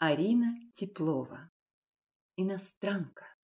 Арина Теплова. Иностранка.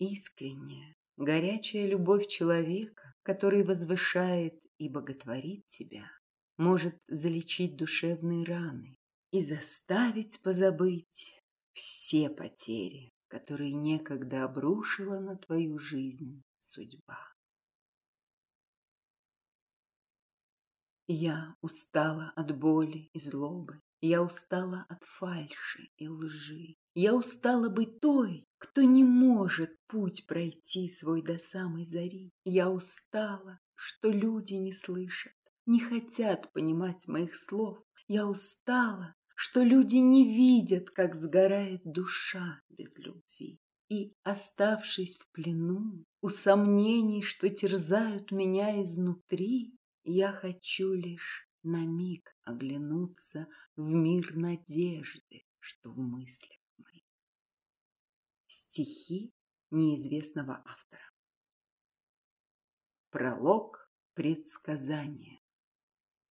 Искренняя, горячая любовь человека, который возвышает и боготворит тебя, может залечить душевные раны и заставить позабыть все потери, которые некогда обрушила на твою жизнь судьба. Я устала от боли и злобы. Я устала от фальши и лжи. Я устала быть той, кто не может путь пройти свой до самой зари. Я устала, что люди не слышат, не хотят понимать моих слов. Я устала, что люди не видят, как сгорает душа без любви. И, оставшись в плену, у сомнений, что терзают меня изнутри, я хочу лишь на миг оглянуться в мир надежды, что в мыслях моих. Стихи неизвестного автора. Пролог предсказания.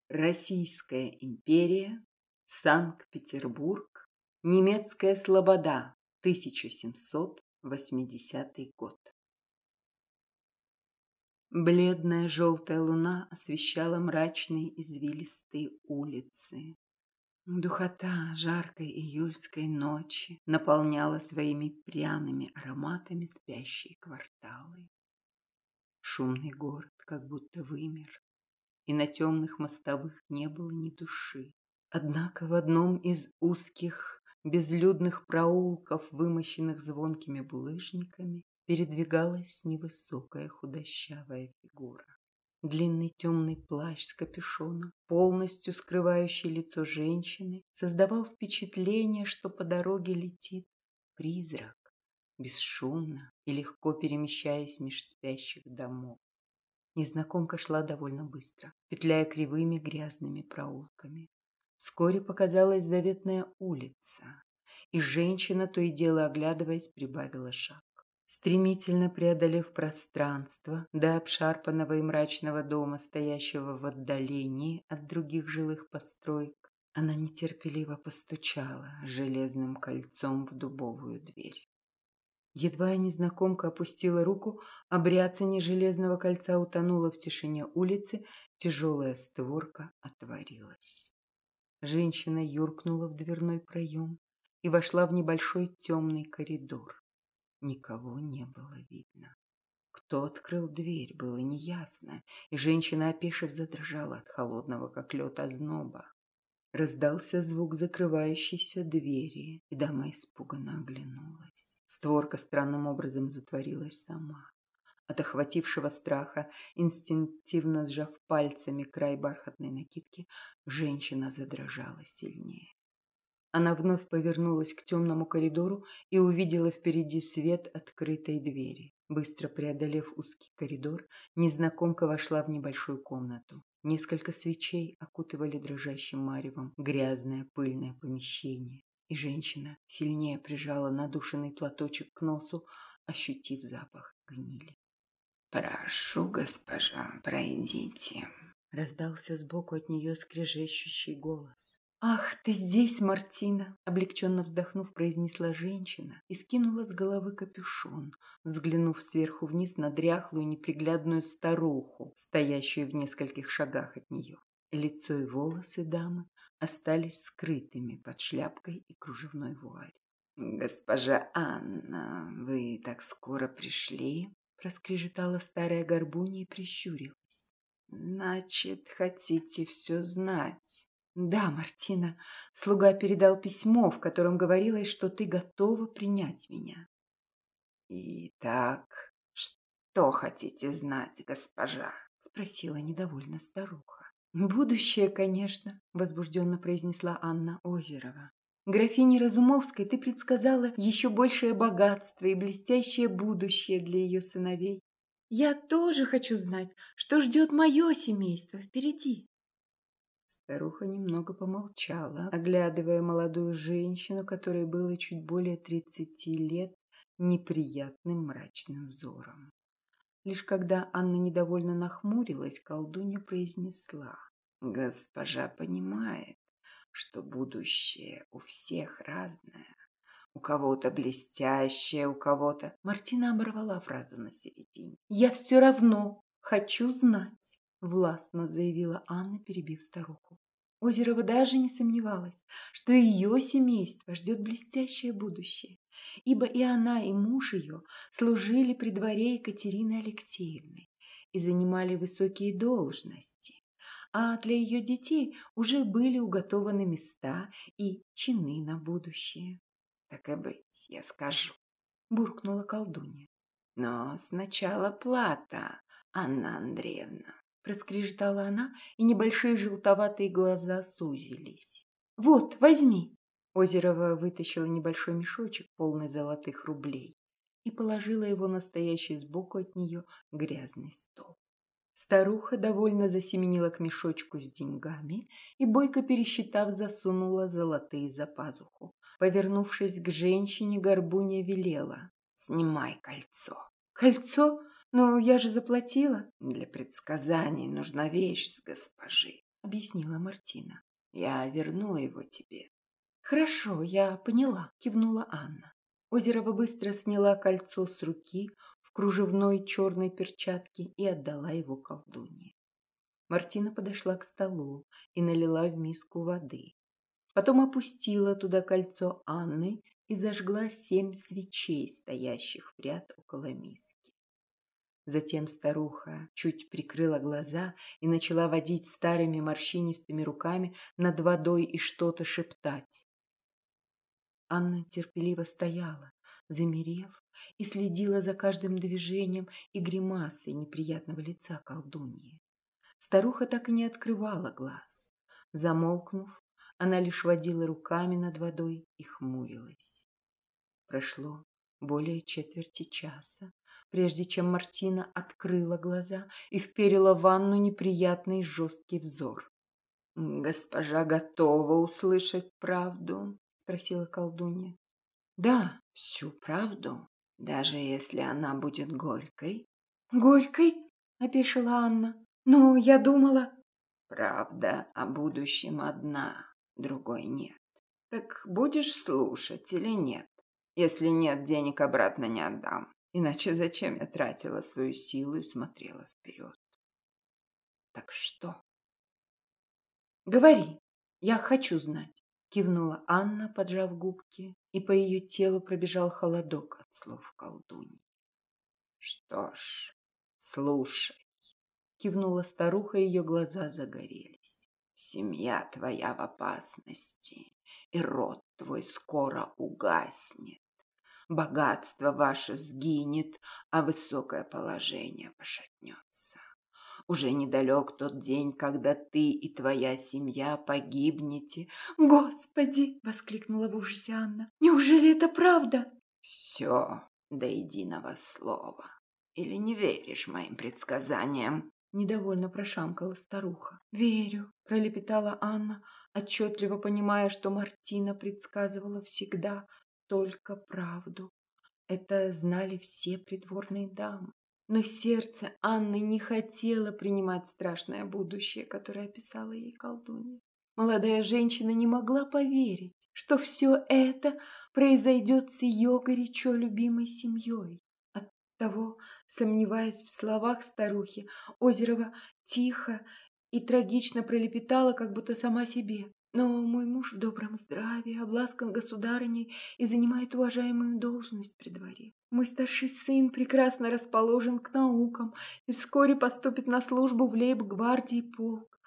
Российская империя, Санкт-Петербург, немецкая слобода, 1780 год. Бледная желтая луна освещала мрачные извилистые улицы. Духота жаркой июльской ночи наполняла своими пряными ароматами спящие кварталы. Шумный город как будто вымер, и на темных мостовых не было ни души. Однако в одном из узких безлюдных проулков, вымощенных звонкими булыжниками, передвигалась невысокая худощавая фигура. Длинный темный плащ с капюшоном, полностью скрывающий лицо женщины, создавал впечатление, что по дороге летит призрак, бесшумно и легко перемещаясь меж спящих домов. Незнакомка шла довольно быстро, петляя кривыми грязными проулками. Вскоре показалась заветная улица, и женщина, то и дело оглядываясь, прибавила шаг. Стремительно преодолев пространство до обшарпанного и мрачного дома, стоящего в отдалении от других жилых построек, она нетерпеливо постучала железным кольцом в дубовую дверь. Едва незнакомка опустила руку, а бряцание железного кольца утонуло в тишине улицы, тяжелая створка отворилась. Женщина юркнула в дверной проем и вошла в небольшой темный коридор. Никого не было видно. Кто открыл дверь, было неясно, и женщина, опешив, задрожала от холодного, как лед, озноба. Раздался звук закрывающейся двери, и дама испуганно оглянулась. Створка странным образом затворилась сама. От охватившего страха, инстинктивно сжав пальцами край бархатной накидки, женщина задрожала сильнее. Она вновь повернулась к темному коридору и увидела впереди свет открытой двери. Быстро преодолев узкий коридор, незнакомка вошла в небольшую комнату. Несколько свечей окутывали дрожащим маревом грязное пыльное помещение, и женщина сильнее прижала надушенный платочек к носу, ощутив запах гнили. «Прошу, госпожа, пройдите», — раздался сбоку от нее скрежещущий голос. «Ах, ты здесь, Мартина!» – облегченно вздохнув, произнесла женщина и скинула с головы капюшон, взглянув сверху вниз на дряхлую неприглядную старуху, стоящую в нескольких шагах от нее. Лицо и волосы дамы остались скрытыми под шляпкой и кружевной вуалью. «Госпожа Анна, вы так скоро пришли?» – проскрежетала старая горбунья и прищурилась. «Значит, хотите все знать?» «Да, Мартина, слуга передал письмо, в котором говорилось, что ты готова принять меня». «Итак, что хотите знать, госпожа?» – спросила недовольно старуха. «Будущее, конечно», – возбужденно произнесла Анна Озерова. «Графине Разумовской ты предсказала еще большее богатство и блестящее будущее для ее сыновей. Я тоже хочу знать, что ждет мое семейство впереди». Старуха немного помолчала, оглядывая молодую женщину, которой было чуть более тридцати лет, неприятным мрачным взором. Лишь когда Анна недовольно нахмурилась, колдунья произнесла. Госпожа понимает, что будущее у всех разное. У кого-то блестящее, у кого-то... Мартина оборвала фразу на середине. «Я все равно хочу знать», — властно заявила Анна, перебив старуху. Озерова даже не сомневалась, что ее семейство ждет блестящее будущее, ибо и она, и муж ее служили при дворе Екатерины Алексеевны и занимали высокие должности, а для ее детей уже были уготованы места и чины на будущее. «Так и быть, я скажу», – буркнула колдунья. «Но сначала плата, Анна Андреевна» проскрежетала она, и небольшие желтоватые глаза сузились. «Вот, возьми!» Озерова вытащила небольшой мешочек, полный золотых рублей, и положила его настоящий сбоку от нее грязный стол. Старуха довольно засеменила к мешочку с деньгами и, бойко пересчитав, засунула золотые за пазуху. Повернувшись к женщине, горбуня велела. «Снимай кольцо». «Кольцо? «Ну, я же заплатила». «Для предсказаний нужна вещь с госпожи», — объяснила Мартина. «Я верну его тебе». «Хорошо, я поняла», — кивнула Анна. Озерова быстро сняла кольцо с руки в кружевной черной перчатке и отдала его колдунье. Мартина подошла к столу и налила в миску воды. Потом опустила туда кольцо Анны и зажгла семь свечей, стоящих в ряд около миски. Затем старуха чуть прикрыла глаза и начала водить старыми морщинистыми руками над водой и что-то шептать. Анна терпеливо стояла, замерев, и следила за каждым движением и гримасой неприятного лица колдуньи. Старуха так и не открывала глаз. Замолкнув, она лишь водила руками над водой и хмурилась. Прошло более четверти часа, прежде чем Мартина открыла глаза и вперила в ванну неприятный жесткий взор. «Госпожа готова услышать правду?» – спросила колдунья. «Да, всю правду, даже если она будет горькой». «Горькой?» – опешила Анна. «Ну, я думала...» «Правда о будущем одна, другой нет. Так будешь слушать или нет? Если нет, денег обратно не отдам. Иначе зачем я тратила свою силу и смотрела вперед? Так что? Говори, я хочу знать. Кивнула Анна, поджав губки, и по ее телу пробежал холодок от слов колдуньи. Что ж, слушай. Кивнула старуха, и ее глаза загорелись. Семья твоя в опасности, и род твой скоро угаснет богатство ваше сгинет, а высокое положение пошатнется. Уже недалек тот день, когда ты и твоя семья погибнете. «Господи!» — воскликнула в ужасе Анна. «Неужели это правда?» «Все до единого слова. Или не веришь моим предсказаниям?» Недовольно прошамкала старуха. «Верю», — пролепетала Анна, отчетливо понимая, что Мартина предсказывала всегда только правду. Это знали все придворные дамы. Но сердце Анны не хотело принимать страшное будущее, которое описала ей колдунья. Молодая женщина не могла поверить, что все это произойдет с ее горячо любимой семьей. Оттого, сомневаясь в словах старухи, Озерова тихо и трагично пролепетала, как будто сама себе. Но мой муж в добром здравии, обласкан государыней и занимает уважаемую должность при дворе. Мой старший сын прекрасно расположен к наукам и вскоре поступит на службу в лейб-гвардии полк.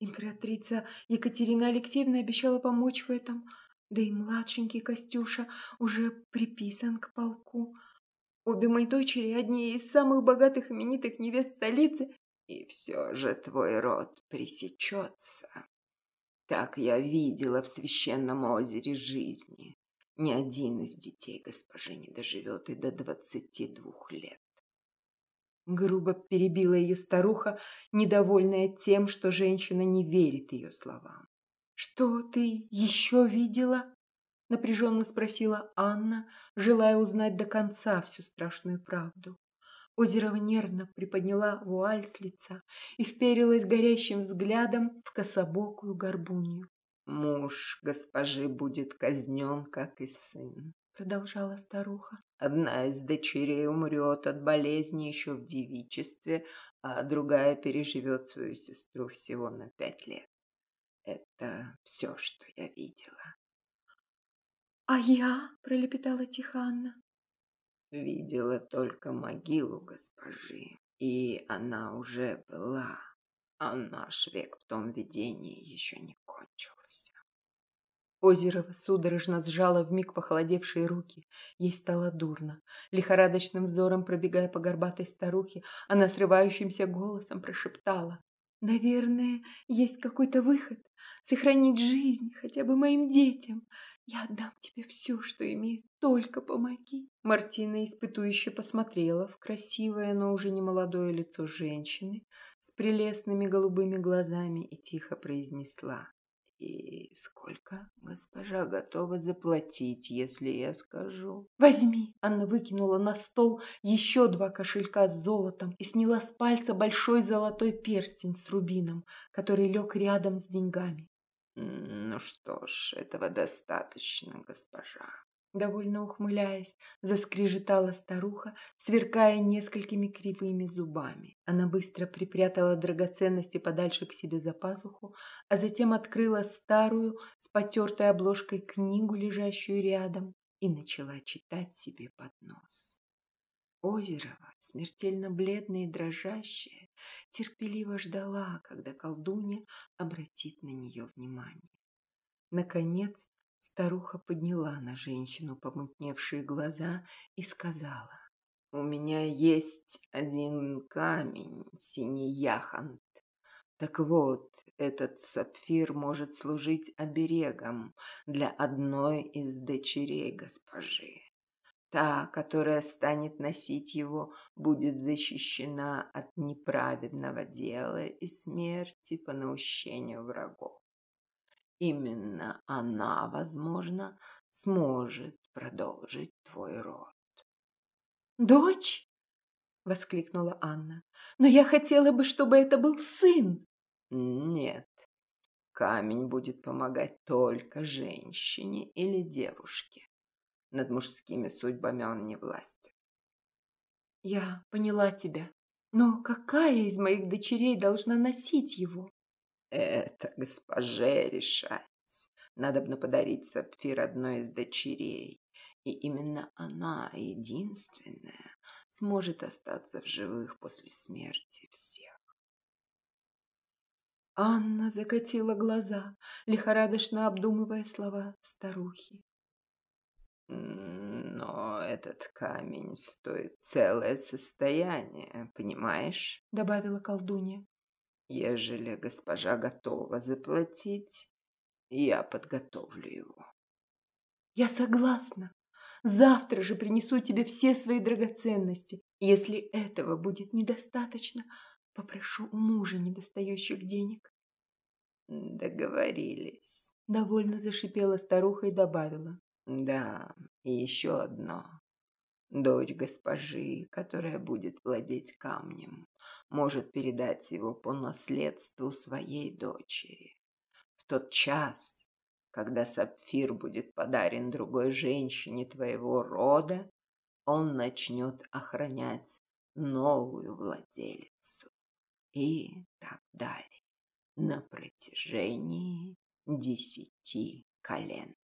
Императрица Екатерина Алексеевна обещала помочь в этом, да и младшенький Костюша уже приписан к полку. Обе мои дочери одни из самых богатых именитых невест столицы, и все же твой род пресечется. Так я видела в священном озере жизни. Ни один из детей госпожи не доживет и до двадцати двух лет. Грубо перебила ее старуха, недовольная тем, что женщина не верит ее словам. «Что ты еще видела?» – напряженно спросила Анна, желая узнать до конца всю страшную правду. Озерова нервно приподняла вуаль с лица и вперилась горящим взглядом в кособокую горбунью. «Муж госпожи будет казнен, как и сын», — продолжала старуха. «Одна из дочерей умрет от болезни еще в девичестве, а другая переживет свою сестру всего на пять лет. Это все, что я видела». «А я?» — пролепетала Тиханна. Видела только могилу госпожи, и она уже была, а наш век в том видении еще не кончился. Озерова судорожно сжала вмиг похолодевшие руки. Ей стало дурно. Лихорадочным взором, пробегая по горбатой старухе, она срывающимся голосом прошептала. «Наверное, есть какой-то выход. Сохранить жизнь хотя бы моим детям. Я отдам тебе все, что имею, только помоги. Мартина испытующе посмотрела в красивое, но уже не молодое лицо женщины с прелестными голубыми глазами и тихо произнесла. «И сколько госпожа готова заплатить, если я скажу?» «Возьми!» Анна выкинула на стол еще два кошелька с золотом и сняла с пальца большой золотой перстень с рубином, который лег рядом с деньгами. «Ну что ж, этого достаточно, госпожа». Довольно ухмыляясь, заскрежетала старуха, сверкая несколькими кривыми зубами. Она быстро припрятала драгоценности подальше к себе за пазуху, а затем открыла старую с потертой обложкой книгу, лежащую рядом, и начала читать себе под нос. Озерова, смертельно бледная и дрожащая, терпеливо ждала, когда колдунья обратит на нее внимание. Наконец, старуха подняла на женщину помутневшие глаза и сказала. «У меня есть один камень, синий яхонт. Так вот, этот сапфир может служить оберегом для одной из дочерей госпожи. Та, которая станет носить его, будет защищена от неправедного дела и смерти по наущению врагов. Именно она, возможно, сможет продолжить твой род. «Дочь?» — воскликнула Анна. «Но я хотела бы, чтобы это был сын!» «Нет, камень будет помогать только женщине или девушке. Над мужскими судьбами он не властен. Я поняла тебя. Но какая из моих дочерей должна носить его? Это госпоже решать. Надобно подарить сапфир одной из дочерей. И именно она, единственная, сможет остаться в живых после смерти всех. Анна закатила глаза, лихорадочно обдумывая слова старухи. Но этот камень стоит целое состояние, понимаешь? Добавила колдунья. Ежели госпожа готова заплатить, я подготовлю его. Я согласна. Завтра же принесу тебе все свои драгоценности. Если этого будет недостаточно, попрошу у мужа недостающих денег. Договорились. Довольно зашипела старуха и добавила. Да, и еще одно. Дочь госпожи, которая будет владеть камнем, может передать его по наследству своей дочери. В тот час, когда сапфир будет подарен другой женщине твоего рода, он начнет охранять новую владелицу. И так далее на протяжении десяти колен.